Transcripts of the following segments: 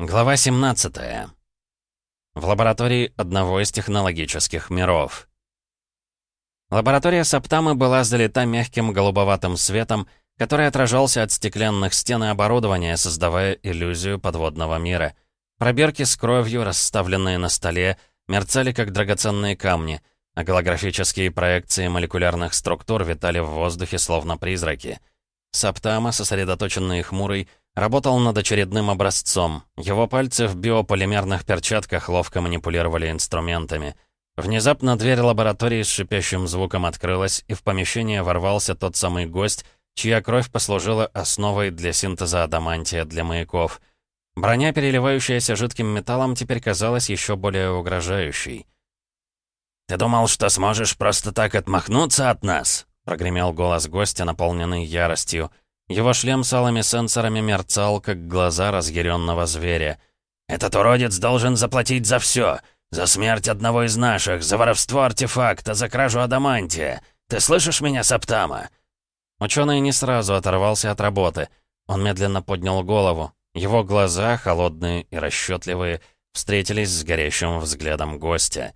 Глава 17. В лаборатории одного из технологических миров. Лаборатория Саптамы была залита мягким голубоватым светом, который отражался от стеклянных стен и оборудования, создавая иллюзию подводного мира. Пробирки с кровью, расставленные на столе, мерцали как драгоценные камни, а голографические проекции молекулярных структур витали в воздухе словно призраки. Саптама, сосредоточенный и хмурый, Работал над очередным образцом. Его пальцы в биополимерных перчатках ловко манипулировали инструментами. Внезапно дверь лаборатории с шипящим звуком открылась, и в помещение ворвался тот самый гость, чья кровь послужила основой для синтеза адамантия для маяков. Броня, переливающаяся жидким металлом, теперь казалась еще более угрожающей. «Ты думал, что сможешь просто так отмахнуться от нас?» — прогремел голос гостя, наполненный яростью — его шлем с алыми сенсорами мерцал, как глаза разъяренного зверя. «Этот уродец должен заплатить за все. За смерть одного из наших, за воровство артефакта, за кражу адамантия. Ты слышишь меня, Саптама?» Ученый не сразу оторвался от работы. Он медленно поднял голову. Его глаза, холодные и расчетливые, встретились с горящим взглядом гостя.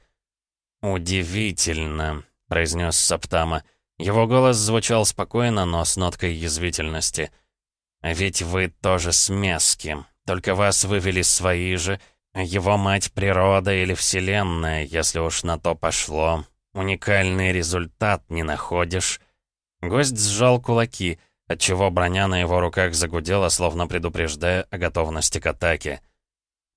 «Удивительно», — произнес Саптама. Его голос звучал спокойно, но с ноткой язвительности. «А ведь вы тоже смески. Только вас вывели свои же. Его мать природа или вселенная, если уж на то пошло. Уникальный результат не находишь». Гость сжал кулаки, отчего броня на его руках загудела, словно предупреждая о готовности к атаке.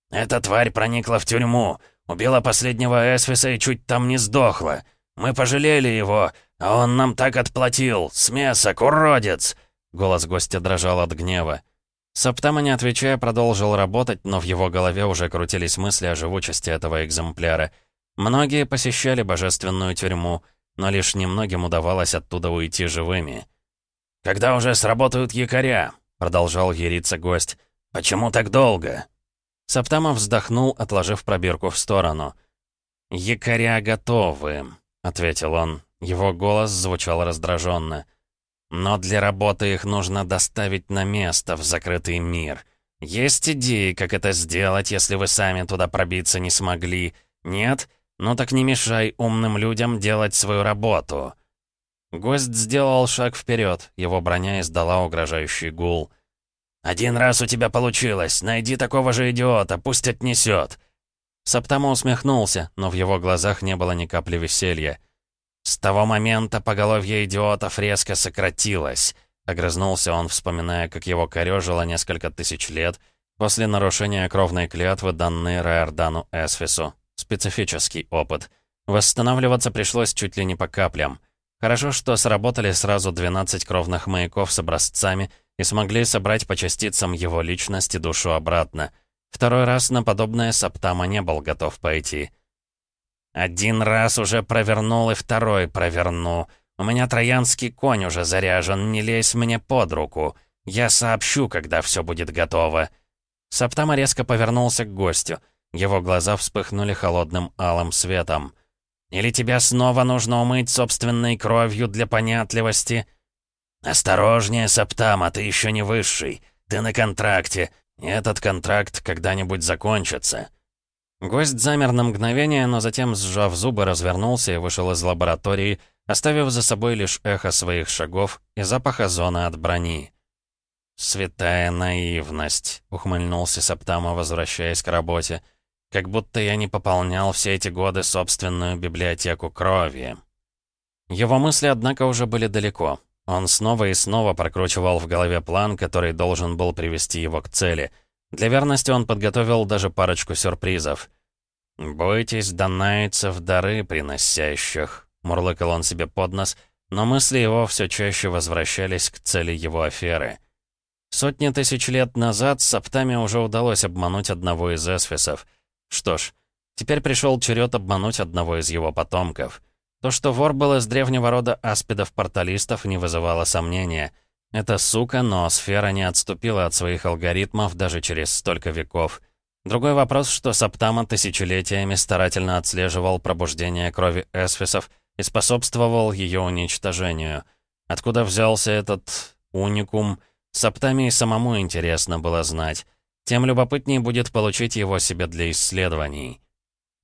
«Эта тварь проникла в тюрьму, убила последнего Эсвиса и чуть там не сдохла. Мы пожалели его, а он нам так отплатил! Смесок, уродец!» Голос гостя дрожал от гнева. Саптама, не отвечая, продолжил работать, но в его голове уже крутились мысли о живучести этого экземпляра. Многие посещали божественную тюрьму, но лишь немногим удавалось оттуда уйти живыми. «Когда уже сработают якоря?» — продолжал ериться гость. «Почему так долго?» Саптама вздохнул, отложив пробирку в сторону. «Якоря готовы», — ответил он. Его голос звучал раздраженно. «Но для работы их нужно доставить на место, в закрытый мир. Есть идеи, как это сделать, если вы сами туда пробиться не смогли? Нет? Ну так не мешай умным людям делать свою работу». Гость сделал шаг вперед, его броня издала угрожающий гул. «Один раз у тебя получилось. Найди такого же идиота, пусть отнесет». Саптама усмехнулся, но в его глазах не было ни капли веселья. «С того момента поголовье идиотов резко сократилось», — огрызнулся он, вспоминая, как его корёжило несколько тысяч лет после нарушения кровной клятвы, данной Райордану Эсфису. Специфический опыт. Восстанавливаться пришлось чуть ли не по каплям. Хорошо, что сработали сразу 12 кровных маяков с образцами и смогли собрать по частицам его личность и душу обратно. Второй раз на подобное Саптама не был готов пойти. «Один раз уже провернул и второй проверну. У меня троянский конь уже заряжен, не лезь мне под руку. Я сообщу, когда все будет готово». Саптама резко повернулся к гостю. Его глаза вспыхнули холодным алым светом. «Или тебя снова нужно умыть собственной кровью для понятливости?» «Осторожнее, Саптама, ты еще не высший. Ты на контракте, этот контракт когда-нибудь закончится». Гость замер на мгновение, но затем, сжав зубы, развернулся и вышел из лаборатории, оставив за собой лишь эхо своих шагов и запах озона от брони. «Святая наивность», — ухмыльнулся Саптама, возвращаясь к работе. «Как будто я не пополнял все эти годы собственную библиотеку крови». Его мысли, однако, уже были далеко. Он снова и снова прокручивал в голове план, который должен был привести его к цели — для верности он подготовил даже парочку сюрпризов. «Бойтесь донайцев дары приносящих», — мурлыкал он себе под нос, но мысли его все чаще возвращались к цели его аферы. Сотни тысяч лет назад Саптаме уже удалось обмануть одного из эсфисов. Что ж, теперь пришел черед обмануть одного из его потомков. То, что вор был из древнего рода аспидов-порталистов, не вызывало сомнения — эта сука, но сфера не отступила от своих алгоритмов даже через столько веков. Другой вопрос, что Саптама тысячелетиями старательно отслеживал пробуждение крови эсфисов и способствовал ее уничтожению. Откуда взялся этот уникум, Саптаме и самому интересно было знать. тем любопытнее будет получить его себе для исследований.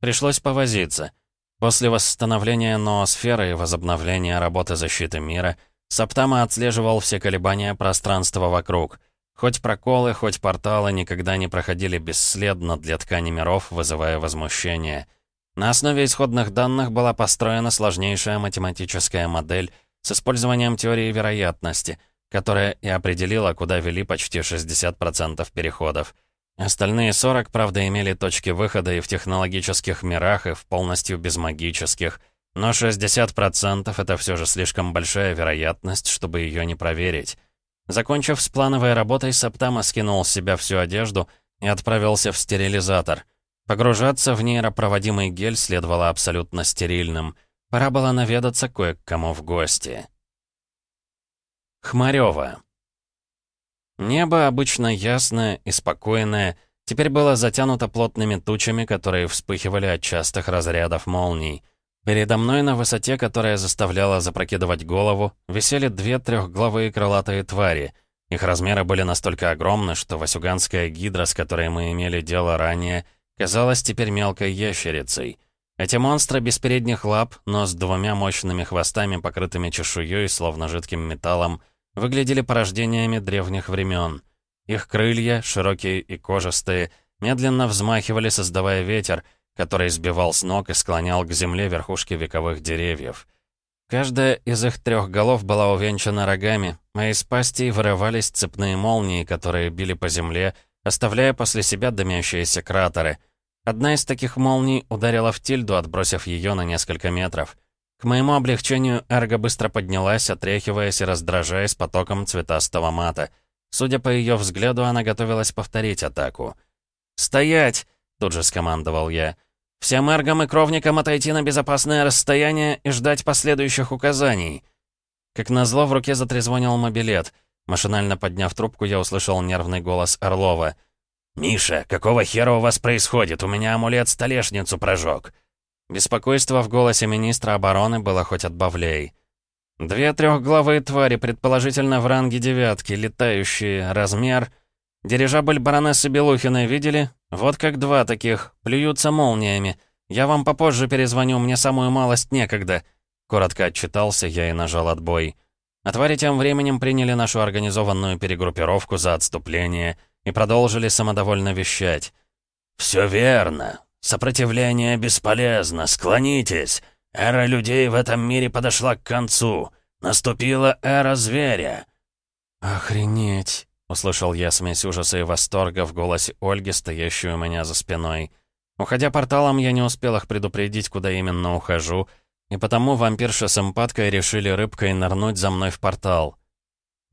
Пришлось повозиться. После восстановления ноосферы и возобновления работы защиты мира, Саптама отслеживал все колебания пространства вокруг. Хоть проколы, хоть порталы никогда не проходили бесследно для ткани миров, вызывая возмущение. На основе исходных данных была построена сложнейшая математическая модель с использованием теории вероятности — которая и определила, куда вели почти 60% переходов. Остальные 40, правда, имели точки выхода и в технологических мирах, и в полностью безмагических. Но 60% — это все же слишком большая вероятность, чтобы ее не проверить. Закончив с плановой работой, Саптама скинул с себя всю одежду и отправился в стерилизатор. Погружаться в нейропроводимый гель следовало абсолютно стерильным. Пора было наведаться кое к кому в гости. Хмарёва. Небо, обычно ясное и спокойное, теперь было затянуто плотными тучами, которые вспыхивали от частых разрядов молний. Передо мной на высоте, которая заставляла запрокидывать голову, висели две трехглавые крылатые твари. Их размеры были настолько огромны, что васюганская гидра, с которой мы имели дело ранее, казалась теперь мелкой ящерицей. Эти монстры без передних лап, но с двумя мощными хвостами, покрытыми чешуей, словно жидким металлом, выглядели порождениями древних времен. Их крылья, широкие и кожистые, медленно взмахивали, создавая ветер, который сбивал с ног и склонял к земле верхушки вековых деревьев. Каждая из их трех голов была увенчана рогами, а из пастей вырывались цепные молнии, которые били по земле, оставляя после себя дымящиеся кратеры. Одна из таких молний ударила в Тильду, отбросив ее на несколько метров. К моему облегчению Эрго быстро поднялась, отряхиваясь и раздражаясь потоком цветастого мата. Судя по ее взгляду, она готовилась повторить атаку. «Стоять!» — тут же скомандовал я. «Всем эргам и кровникам отойти на безопасное расстояние и ждать последующих указаний». Как назло, в руке затрезвонил мобилет. Машинально подняв трубку, я услышал нервный голос Орлова. «Миша, какого хера у вас происходит? У меня амулет столешницу прожег». Беспокойство в голосе министра обороны было хоть отбавляй. Две трехглавые твари, предположительно в ранге девятки, летающие, размер... Дирижабль баронессы Белухиной видели? Вот как два таких, плюются молниями. Я вам попозже перезвоню, мне самую малость некогда. Коротко отчитался я и нажал отбой. А твари тем временем приняли нашу организованную перегруппировку за отступление и продолжили самодовольно вещать. «Все верно. Сопротивление бесполезно, склонитесь. Эра людей в этом мире подошла к концу. Наступила эра зверя». «Охренеть!» — услышал я смесь ужаса и восторга в голосе Ольги, стоящей у меня за спиной. Уходя порталом, я не успел их предупредить, куда именно ухожу, и потому вампирша с эмпаткой решили рыбкой нырнуть за мной в портал.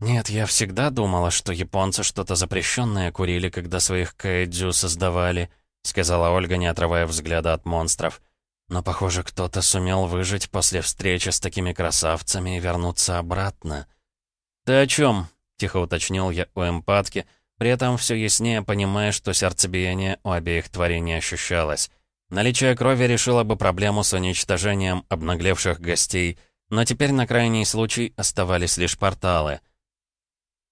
Нет, я всегда думала, что японцы что-то запрещенное курили, когда своих кайдзю создавали —— сказала Ольга, не отрывая взгляда от монстров. «Но, похоже, кто-то сумел выжить после встречи с такими красавцами и вернуться обратно». «Ты о чем?» — тихо уточнил я у эмпатки, при этом все яснее понимая, что сердцебиение у обеих тварей не ощущалось. Наличие крови решило бы проблему с уничтожением обнаглевших гостей, но теперь на крайний случай оставались лишь порталы.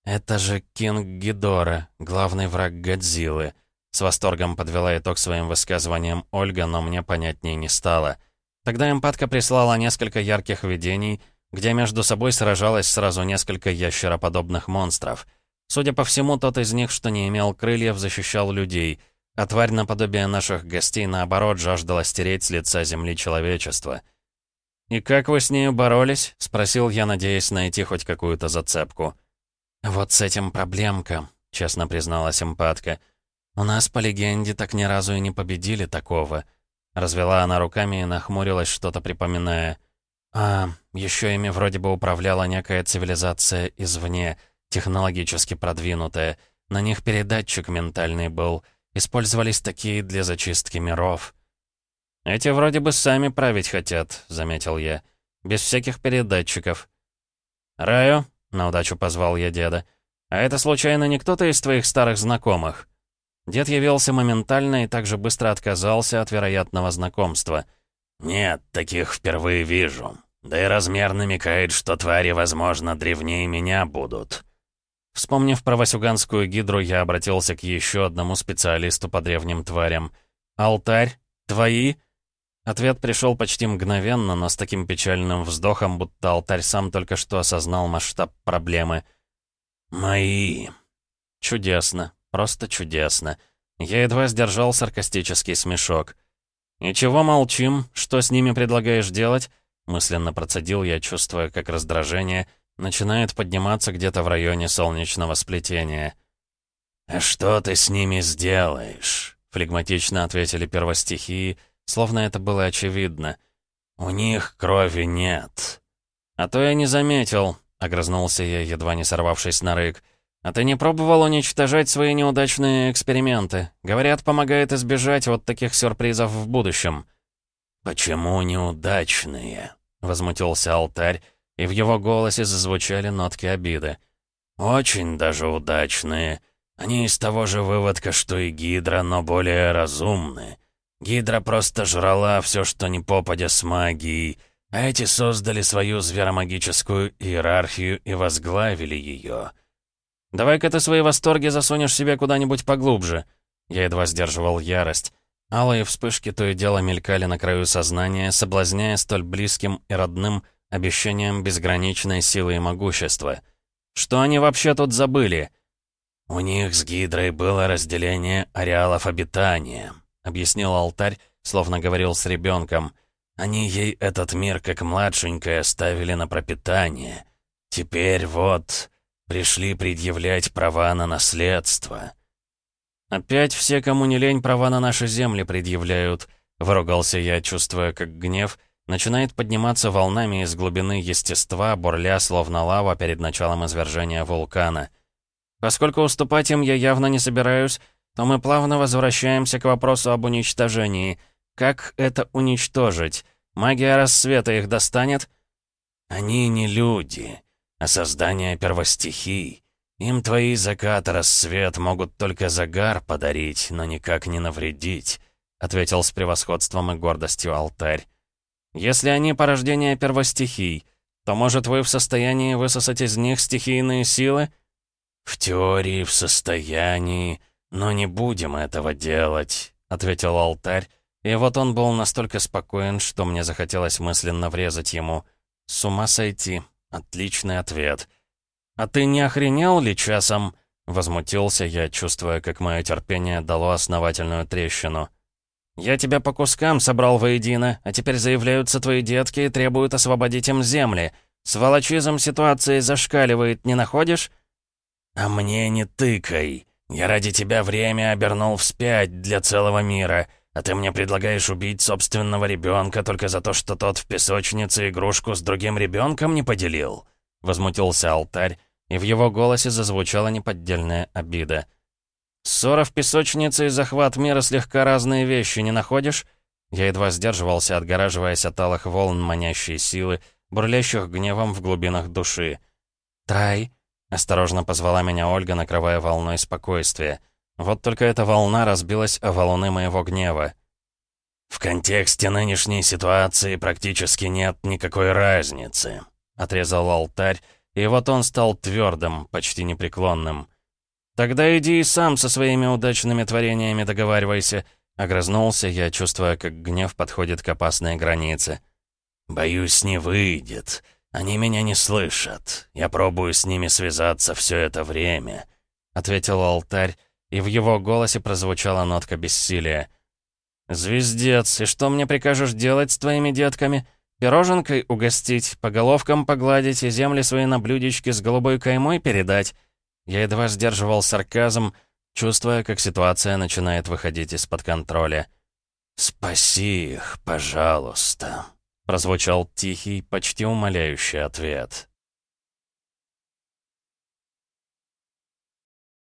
«Это же Кинг Гидора, главный враг Годзиллы», с восторгом подвела итог своим высказываниям Ольга, но мне понятнее не стало. Тогда эмпатка прислала несколько ярких видений, где между собой сражалось сразу несколько ящероподобных монстров. Судя по всему, тот из них, что не имел крыльев, защищал людей, а тварь наподобие наших гостей, наоборот, жаждала стереть с лица земли человечества. «И как вы с нею боролись?» — спросил я, надеясь найти хоть какую-то зацепку. «Вот с этим проблемка», — честно призналась эмпатка. — «У нас, по легенде, так ни разу и не победили такого». Развела она руками и нахмурилась, что-то припоминая. «А, еще ими вроде бы управляла некая цивилизация извне, технологически продвинутая. На них передатчик ментальный был. Использовались такие для зачистки миров». «Эти вроде бы сами править хотят», — заметил я. «Без всяких передатчиков». «Раю?» — на удачу позвал я деда. «А это случайно не кто-то из твоих старых знакомых?» Дед явился моментально и также быстро отказался от вероятного знакомства. «Нет, таких впервые вижу. Да и размер намекает, что твари, возможно, древнее меня будут». Вспомнив про Васюганскую гидру, я обратился к еще одному специалисту по древним тварям. «Алтарь? Твои?» Ответ пришел почти мгновенно, но с таким печальным вздохом, будто алтарь сам только что осознал масштаб проблемы. «Мои». Чудесно. Просто чудесно. Я едва сдержал саркастический смешок. «И чего молчим? Что с ними предлагаешь делать?» Мысленно процедил я, чувствуя, как раздражение начинает подниматься где-то в районе солнечного сплетения. «А что ты с ними сделаешь?» — флегматично ответили первостихии, словно это было очевидно. «У них крови нет». «А то я не заметил», — огрызнулся я, едва не сорвавшись на рык. «А ты не пробовал уничтожать свои неудачные эксперименты? Говорят, помогает избежать вот таких сюрпризов в будущем». «Почему неудачные?» — возмутился алтарь, и в его голосе зазвучали нотки обиды. «Очень даже удачные. Они из того же выводка, что и Гидра, но более разумны. Гидра просто жрала все, что не попадя с магией, а эти создали свою зверомагическую иерархию и возглавили ее». «Давай-ка ты свои восторги засунешь себе куда-нибудь поглубже». Я едва сдерживал ярость. Алые вспышки то и дело мелькали на краю сознания, соблазняя столь близким и родным обещанием безграничной силы и могущества. Что они вообще тут забыли? «У них с Гидрой было разделение ареалов обитания», — объяснил алтарь, словно говорил с ребенком. «Они ей этот мир как младшенькое оставили на пропитание. Теперь вот...» Пришли предъявлять права на наследство». «Опять все, кому не лень, права на наши земли предъявляют», — выругался я, чувствуя, как гнев начинает подниматься волнами из глубины естества, бурля словно лава перед началом извержения вулкана. Поскольку уступать им я явно не собираюсь, то мы плавно возвращаемся к вопросу об уничтожении. Как это уничтожить? Магия рассвета их достанет? «Они не люди», а создание первостихий. Им твои закат рассвет могут только загар подарить, но никак не навредить», — ответил с превосходством и гордостью алтарь. «Если они порождение первостихий, то, может, вы в состоянии высосать из них стихийные силы?» «В теории в состоянии, но не будем этого делать», — ответил алтарь, и вот он был настолько спокоен, что мне захотелось мысленно врезать ему. «С ума сойти, Отличный ответ. «А ты не охренел ли часом?» Возмутился я, чувствуя, как мое терпение дало основательную трещину. «Я тебя по кускам собрал воедино, а теперь заявляются твои детки и требуют освободить им земли. С волочизм ситуации зашкаливает, не находишь?» «А мне не тыкай. Я ради тебя время обернул вспять для целого мира, а ты мне предлагаешь убить собственного ребенка только за то, что тот в песочнице игрушку с другим ребенком не поделил?» Возмутился алтарь, и в его голосе зазвучала неподдельная обида. «Ссора в песочнице и захват мира слегка разные вещи, не находишь?» Я едва сдерживался, отгораживаясь от алых волн манящей силы, бурлящих гневом в глубинах души. «Трай!» — осторожно позвала меня Ольга, накрывая волной спокойствия. Вот только эта волна разбилась о валуны моего гнева. «В контексте нынешней ситуации практически нет никакой разницы», — отрезал алтарь, и вот он стал твердым, почти непреклонным. «Тогда иди и сам со своими удачными творениями договаривайся», — огрызнулся я, чувствуя, как гнев подходит к опасной границе. «Боюсь, не выйдет. Они меня не слышат. Я пробую с ними связаться все это время», — ответил алтарь, и в его голосе прозвучала нотка бессилия. «Звездец, и что мне прикажешь делать с твоими детками? Пироженкой угостить, по головкам погладить и земли свои на блюдечке с голубой каймой передать?» Я едва сдерживал сарказм, чувствуя, как ситуация начинает выходить из-под контроля. «Спаси их, пожалуйста», — прозвучал тихий, почти умоляющий ответ.